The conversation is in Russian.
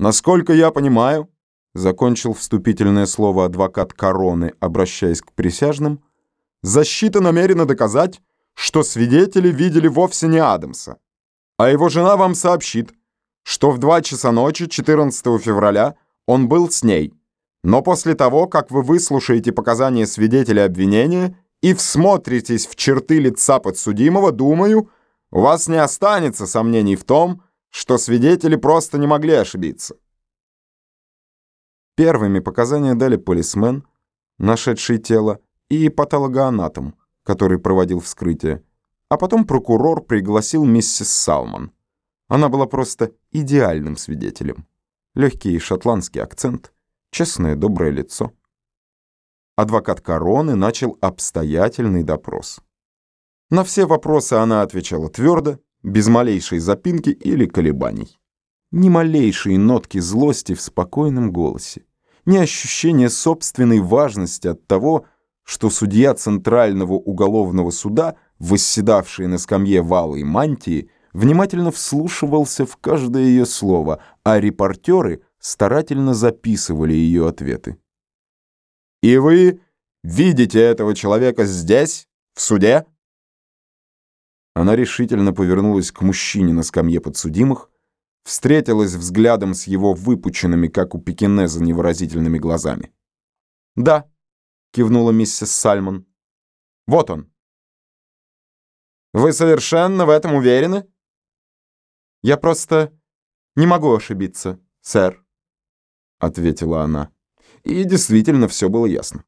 Насколько я понимаю, закончил вступительное слово адвокат короны, обращаясь к присяжным, защита намерена доказать, что свидетели видели вовсе не Адамса, а его жена вам сообщит, что в 2 часа ночи 14 февраля он был с ней. Но после того, как вы выслушаете показания свидетеля обвинения и всмотритесь в черты лица подсудимого, думаю, у вас не останется сомнений в том, что свидетели просто не могли ошибиться. Первыми показания дали полисмен, нашедший тело, и патологоанатом, который проводил вскрытие, а потом прокурор пригласил миссис Салман. Она была просто идеальным свидетелем. Легкий шотландский акцент, честное доброе лицо. Адвокат короны начал обстоятельный допрос. На все вопросы она отвечала твердо, без малейшей запинки или колебаний. Ни малейшей нотки злости в спокойном голосе, ни ощущения собственной важности от того, что судья Центрального уголовного суда, восседавший на скамье валой мантии, внимательно вслушивался в каждое ее слово, а репортеры старательно записывали ее ответы. «И вы видите этого человека здесь, в суде?» Она решительно повернулась к мужчине на скамье подсудимых, встретилась взглядом с его выпученными, как у пекинеза, невыразительными глазами. «Да», — кивнула миссис Сальмон. «Вот он». «Вы совершенно в этом уверены?» «Я просто не могу ошибиться, сэр», — ответила она. И действительно все было ясно.